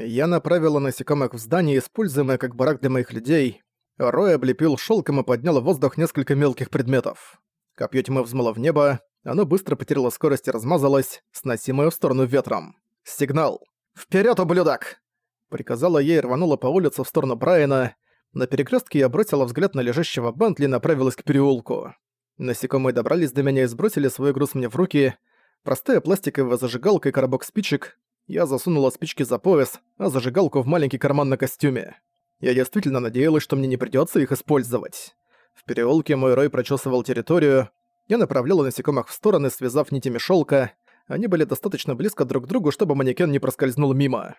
Я направила насекомых в здание, используемое как барак для моих людей. Рой облепил шелком и поднял в воздух несколько мелких предметов. Копьё тьмы взмыло в небо, оно быстро потеряло скорость и размазалось, сносимое в сторону ветром. Сигнал. «Вперёд, ублюдок!» Приказала ей и рванула по улице в сторону Брайана. На перекрестке я бросила взгляд на лежащего Бентли и направилась к переулку. Насекомые добрались до меня и сбросили свой груз мне в руки. Простая пластиковая зажигалка и коробок спичек. Я засунула спички за пояс, а зажигалку в маленький карман на костюме. Я действительно надеялась, что мне не придётся их использовать. В переулке мой рой прочесывал территорию. Я направляла насекомых в стороны, связав нитями шелка. Они были достаточно близко друг к другу, чтобы манекен не проскользнул мимо.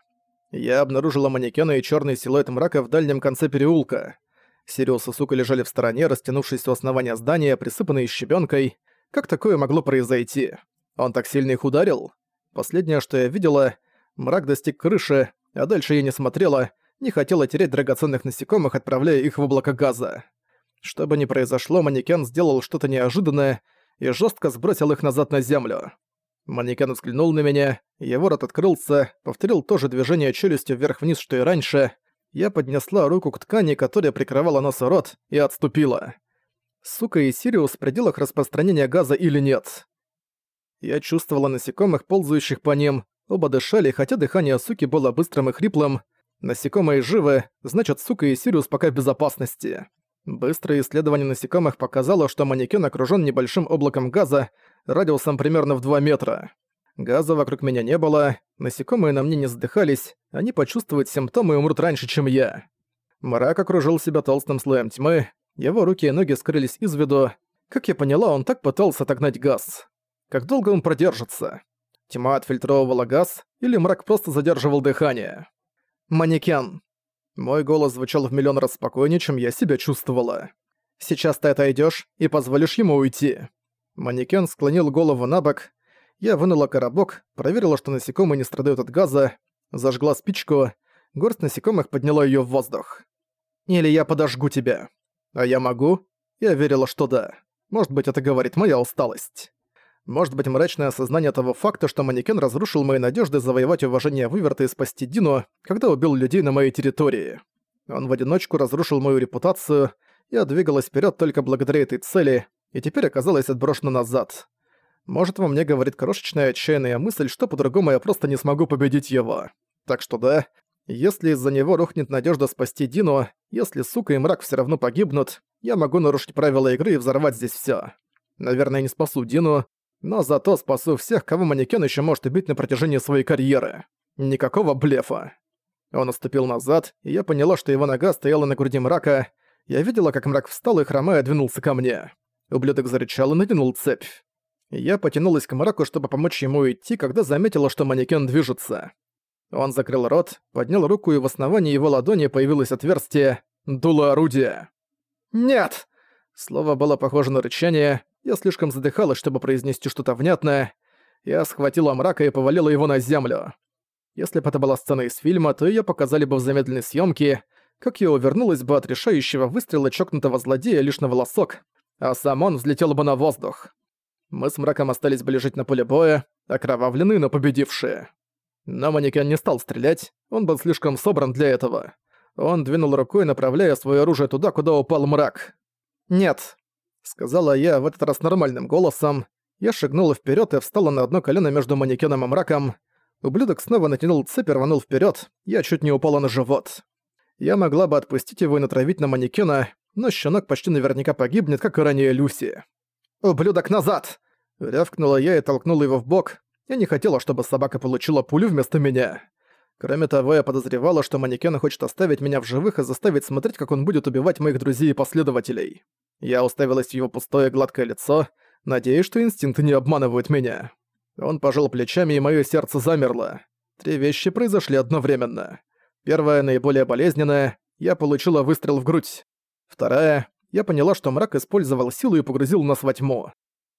Я обнаружила манекена и чёрный силуэт мрака в дальнем конце переулка. Сириус и Сука лежали в стороне, растянувшись у основания здания, присыпанные щебенкой. Как такое могло произойти? Он так сильно их ударил? Последнее, что я видела, мрак достиг крыши, а дальше я не смотрела, не хотела терять драгоценных насекомых, отправляя их в облако газа. Что бы ни произошло, манекен сделал что-то неожиданное и жестко сбросил их назад на землю. Манекен взглянул на меня, его рот открылся, повторил то же движение челюстью вверх-вниз, что и раньше — я поднесла руку к ткани, которая прикрывала нос и рот, и отступила. Сука и Сириус в пределах распространения газа или нет? Я чувствовала насекомых, ползающих по ним, оба дышали, хотя дыхание суки было быстрым и хриплым. Насекомые живы, значит, сука и Сириус пока в безопасности. Быстрое исследование насекомых показало, что манекен окружён небольшим облаком газа радиусом примерно в 2 метра. Газа вокруг меня не было, насекомые на мне не задыхались, они почувствуют симптомы и умрут раньше, чем я. Мрак окружил себя толстым слоем тьмы, его руки и ноги скрылись из виду. Как я поняла, он так пытался отогнать газ. Как долго он продержится? Тьма отфильтровывала газ, или мрак просто задерживал дыхание? «Манекен!» Мой голос звучал в миллион раз спокойнее, чем я себя чувствовала. «Сейчас ты отойдёшь и позволишь ему уйти». Манекен склонил голову на бок, я вынула коробок, проверила, что насекомые не страдают от газа, зажгла спичку, горсть насекомых подняла её в воздух. «Или я подожгу тебя». «А я могу?» Я верила, что да. Может быть, это говорит моя усталость. Может быть, мрачное осознание того факта, что манекен разрушил мои надежды завоевать уважение Выверта и спасти Дину, когда убил людей на моей территории. Он в одиночку разрушил мою репутацию, я двигалась вперед только благодаря этой цели, и теперь оказалась отброшена назад. Может, во мне говорит крошечная отчаянная мысль, что по-другому я просто не смогу победить его. Так что да, если из-за него рухнет надежда спасти Дину, если сука и мрак все равно погибнут, я могу нарушить правила игры и взорвать здесь все. Наверное, не спасу Дину, но зато спасу всех, кого манекен еще может убить на протяжении своей карьеры. Никакого блефа. Он отступил назад, и я поняла, что его нога стояла на груди мрака. Я видела, как мрак встал и хромая двинулся ко мне. Ублюдок зарычал и натянул цепь. Я потянулась к мраку, чтобы помочь ему идти, когда заметила, что манекен движется. Он закрыл рот, поднял руку, и в основании его ладони появилось отверстие «Дуло орудия». «Нет!» Слово было похоже на рычание, я слишком задыхалась, чтобы произнести что-то внятное. Я схватила мрака и повалила его на землю. Если бы это была сцена из фильма, то её показали бы в замедленной съёмке, как я увернулась бы от решающего выстрела чокнутого злодея лишь на волосок, а сам он взлетел бы на воздух. Мы с мраком остались бы лежать на поле боя, окровавленные, но победившие. Но манекен не стал стрелять, он был слишком собран для этого. Он двинул рукой, направляя свое оружие туда, куда упал мрак. «Нет», — сказала я в этот раз нормальным голосом. Я шагнула вперед и встала на одно колено между манекеном и мраком. Ублюдок снова натянул цепь и рванул вперед. я чуть не упала на живот. Я могла бы отпустить его и натравить на манекена, но щенок почти наверняка погибнет, как и ранее Люси. «Ублюдок, назад!» Рявкнула я и толкнула его в бок. Я не хотела, чтобы собака получила пулю вместо меня. Кроме того, я подозревала, что манекен хочет оставить меня в живых и заставить смотреть, как он будет убивать моих друзей и последователей. Я уставилась в его пустое гладкое лицо, надеясь, что инстинкты не обманывают меня. Он пожал плечами, и моё сердце замерло. Три вещи произошли одновременно. Первая, наиболее болезненная, я получила выстрел в грудь. Вторая, я поняла, что мрак использовал силу и погрузил нас во тьму.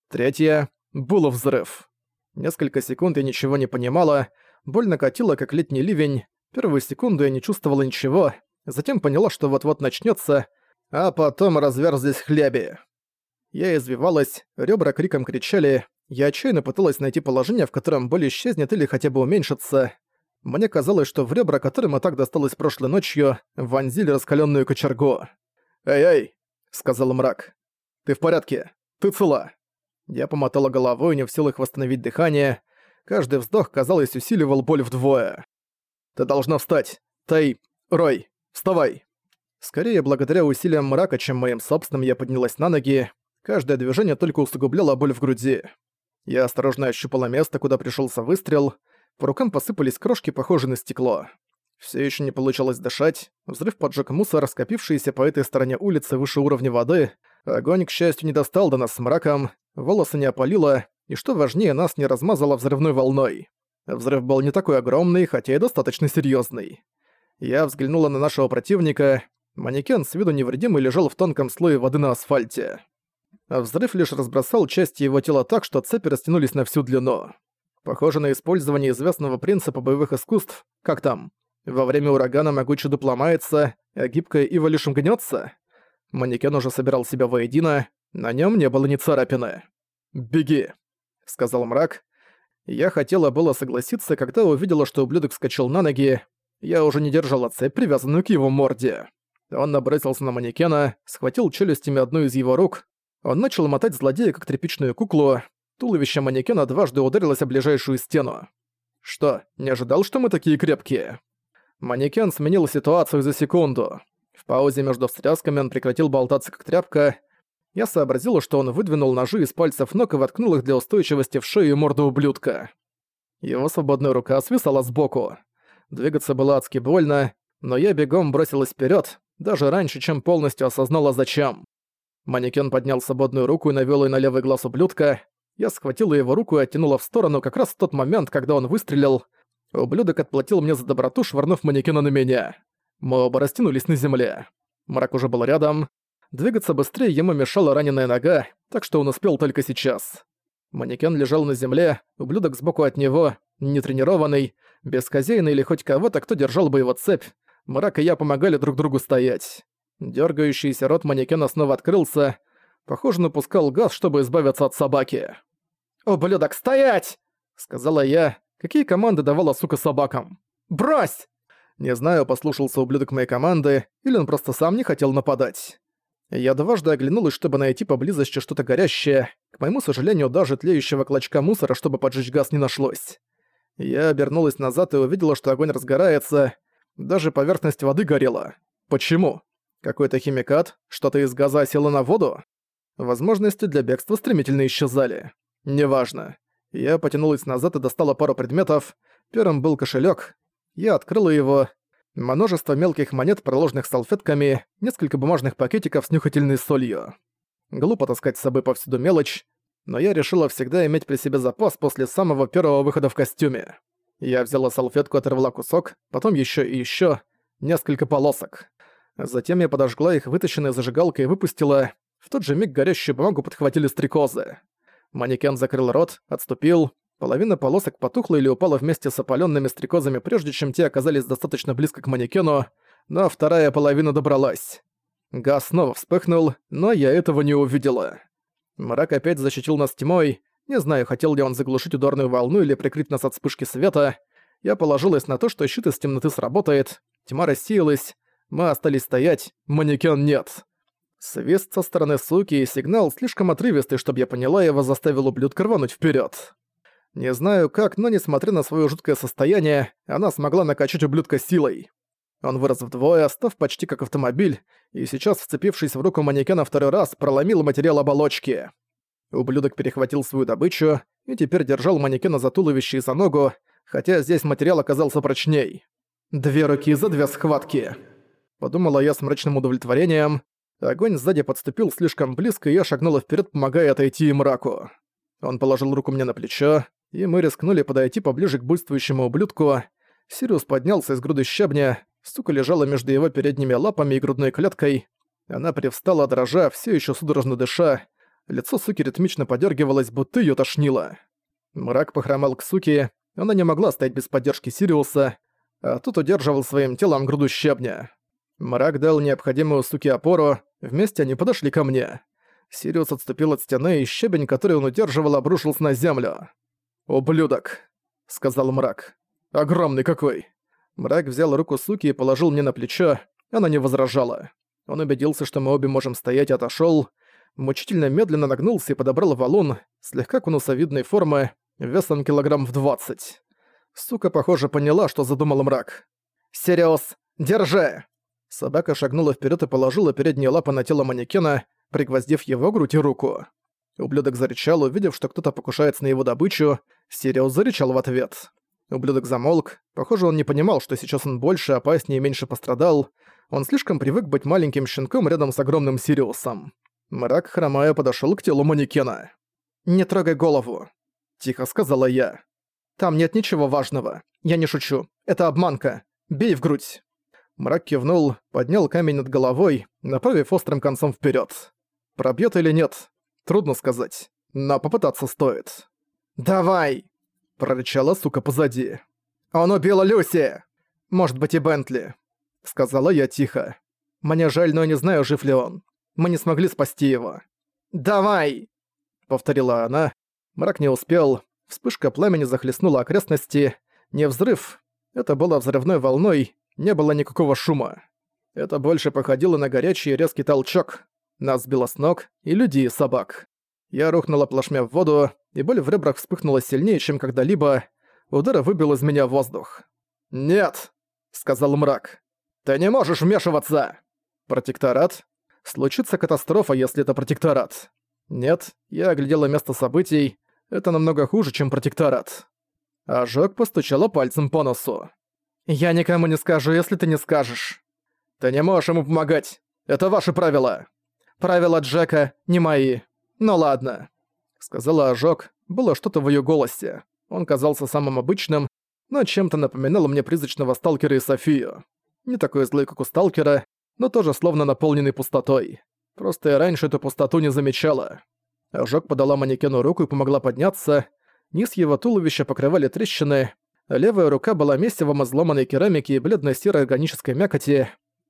Третье — было взрыв. Несколько секунд я ничего не понимала, боль накатила, как летний ливень. Первую секунду я не чувствовала ничего, затем поняла, что вот-вот начнется, а потом разверзлись хляби. Я извивалась, ребра криком кричали, я отчаянно пыталась найти положение, в котором боль исчезнет или хотя бы уменьшится. Мне казалось, что в ребра, которым и так досталось прошлой ночью, вонзили раскаленную кочергу. «Эй-эй!» — сказал мрак. «Ты в порядке? Ты цела?» Я помотала головой, не в силах восстановить дыхание. Каждый вздох, казалось, усиливал боль вдвое. «Ты должна встать! Тай! Рой! Вставай!» Скорее, благодаря усилиям мрака, чем моим собственным, я поднялась на ноги. Каждое движение только усугубляло боль в груди. Я осторожно ощупала место, куда пришелся выстрел. По рукам посыпались крошки, похожие на стекло. Все еще не получалось дышать. Взрыв поджег мусор, скопившийся по этой стороне улицы выше уровня воды. Огонь, к счастью, не достал до нас с мраком. Волосы не опалило, и что важнее, нас не размазало взрывной волной. Взрыв был не такой огромный, хотя и достаточно серьезный. Я взглянула на нашего противника. Манекен с виду невредимый лежал в тонком слое воды на асфальте взрыв лишь разбросал части его тела так, что цепи растянулись на всю длину. Похоже на использование известного принципа боевых искусств, как там, во время урагана могучий дуб ломается, а гибкая ива лишь мгнётся. Манекен уже собирал себя воедино, на нем не было ни царапины. «Беги», — сказал мрак. Я хотела было согласиться, когда увидела, что ублюдок вскочил на ноги. Я уже не держала цепь, привязанную к его морде. Он набросился на манекена, схватил челюстями одну из его рук, он начал мотать злодея как тряпичную куклу, туловище манекена дважды ударилось о ближайшую стену. Что, не ожидал, что мы такие крепкие? Манекен сменил ситуацию за секунду. В паузе между встрясками он прекратил болтаться как тряпка. Я сообразила, что он выдвинул ножи из пальцев ног и воткнул их для устойчивости в шею и морду ублюдка. Его свободная рука свисала сбоку. Двигаться было адски больно, но я бегом бросилась вперед, даже раньше, чем полностью осознала зачем. Манекен поднял свободную руку и навёл её на левый глаз ублюдка. Я схватила его руку и оттянула в сторону как раз в тот момент, когда он выстрелил. Ублюдок отплатил мне за доброту, швырнув манекена на меня. Мы оба растянулись на земле. Мрак уже был рядом. Двигаться быстрее ему мешала раненая нога, так что он успел только сейчас. Манекен лежал на земле, ублюдок сбоку от него, нетренированный, без хозяина или хоть кого-то, кто держал бы его цепь. Мрак и я помогали друг другу стоять. Дёргающийся рот манекена снова открылся. Похоже, напускал газ, чтобы избавиться от собаки. «Ублюдок, стоять!» — сказала я. Какие команды давала сука собакам? «Брось!» Не знаю, послушался ублюдок моей команды, или он просто сам не хотел нападать. Я дважды оглянулась, чтобы найти поблизости что-то горящее. К моему сожалению, даже тлеющего клочка мусора, чтобы поджечь газ, не нашлось. Я обернулась назад и увидела, что огонь разгорается. Даже поверхность воды горела. Почему? Какой-то химикат, что-то из газа осело на воду? Возможности для бегства стремительно исчезали. Неважно. Я потянулась назад и достала пару предметов. Первым был кошелек. Я открыла его. Множество мелких монет, проложенных салфетками, несколько бумажных пакетиков с нюхательной солью. Глупо таскать с собой повсюду мелочь, но я решила всегда иметь при себе запас после самого первого выхода в костюме. Я взяла салфетку, оторвала кусок, потом еще и еще несколько полосок. Затем я подожгла их вытащенной зажигалкой и выпустила. В тот же миг горящую бумагу подхватили стрекозы. Манекен закрыл рот, отступил. Половина полосок потухла или упала вместе с опалёнными стрекозами, прежде чем те оказались достаточно близко к манекену, но вторая половина добралась. Газ снова вспыхнул, но я этого не увидела. Мрак опять защитил нас тьмой. Не знаю, хотел ли он заглушить ударную волну или прикрыть нас от вспышки света. Я положилась на то, что щит из темноты сработает. Тьма рассеялась, мы остались стоять, манекен нет. Свист со стороны суки и сигнал слишком отрывистый, чтобы я поняла, его заставил ублюдка рвануть вперед. Не знаю как, но несмотря на свое жуткое состояние, она смогла накачать ублюдка силой. Он вырос вдвое, став почти как автомобиль, и сейчас, вцепившись в руку манекена второй раз, проломил материал оболочки. Ублюдок перехватил свою добычу и теперь держал манекена за туловище и за ногу, хотя здесь материал оказался прочней. Две руки за две схватки. Подумала я с мрачным удовлетворением. Огонь сзади подступил слишком близко, и я шагнула вперед, помогая отойти мраку. Он положил руку мне на плечо, и мы рискнули подойти поближе к буйствующему ублюдку. Сириус поднялся из груды щебня, сука лежала между его передними лапами и грудной клеткой. Она привстала, дрожа, все еще судорожно дыша. Лицо суки ритмично подергивалось, будто ее тошнило. Мрак похромал к суке, она не могла стоять без поддержки Сириуса, а тут удерживал своим телом груду щебня. Мрак дал необходимую суке опору, вместе они подошли ко мне. Сириус отступил от стены, и щебень, который он удерживал, обрушился на землю. «Ублюдок», — сказал мрак. Огромный какой!» Мрак взял руку суки и положил мне на плечо, она не возражала. Он убедился, что мы обе можем стоять, и отошёл. Мучительно медленно нагнулся и подобрал валун, слегка конусовидной формы, весом килограмм в двадцать. Сука, похоже, поняла, что задумал мрак. «Сириус, держи!» Собака шагнула вперед и положила передние лапы на тело манекена, пригвоздив его грудь и руку. Ублюдок зарычал, увидев, что кто-то покушается на его добычу. Сириус зарычал в ответ. Ублюдок замолк. Похоже, он не понимал, что сейчас он больше, опаснее и меньше пострадал. Он слишком привык быть маленьким щенком рядом с огромным Сириусом. Мрак, хромая, подошёл к телу манекена. «Не трогай голову», — тихо сказала я. «Там нет ничего важного. Я не шучу. Это обманка. Бей в грудь». Мрак кивнул, поднял камень над головой, направив острым концом вперед. Пробьет или нет, трудно сказать, но попытаться стоит. «Давай!» – прорычала сука позади. «Он убил Люси! Может быть и Бентли!» — сказала я тихо. «Мне жаль, но я не знаю, жив ли он. Мы не смогли спасти его». «Давай!» — повторила она. Мрак не успел. Вспышка пламени захлестнула окрестности. Не взрыв. Это было взрывной волной, не было никакого шума. Это больше походило на горячий резкий толчок. Нас сбило с ног и людей, и собак. Я рухнула плашмя в воду, и боль в ребрах вспыхнула сильнее, чем когда-либо. Удар выбил из меня воздух. «Нет!» — сказал мрак. «Ты не можешь вмешиваться!» «Протекторат?» «Случится катастрофа, если это протекторат». «Нет, я оглядела место событий. Это намного хуже, чем протекторат». Ожог постучала пальцем по носу. «Я никому не скажу, если ты не скажешь». «Ты не можешь ему помогать. Это ваши правила». «Правила Джека не мои. Ну ладно», — сказала Ожог. Было что-то в её голосе. Он казался самым обычным, но чем-то напоминал мне призрачного сталкера и Софию. Не такой злой, как у сталкера, но тоже словно наполненный пустотой. Просто я раньше эту пустоту не замечала. Ожог подала манекену руку и помогла подняться. Низ его туловища покрывали трещины. Левая рука была месивом изломанной керамики и бледно-серой органической мякоти.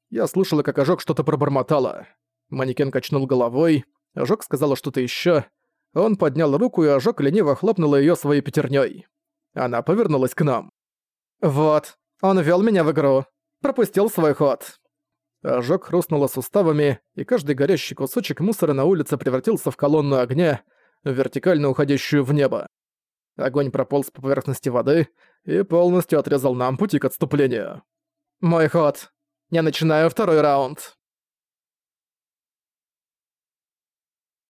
Я слушала, как Ожог что-то пробормотала. Манекен качнул головой. Ожог сказала что-то еще. Он поднял руку, и Ожог лениво хлопнула ее своей пятерней. Она повернулась к нам. «Вот, он вел меня в игру пропустил свой ход». Ожог хрустнуло суставами, и каждый горящий кусочек мусора на улице превратился в колонну огня, вертикально уходящую в небо. Огонь прополз по поверхности воды и полностью отрезал нам пути к отступлению. «Мой ход. Я начинаю второй раунд».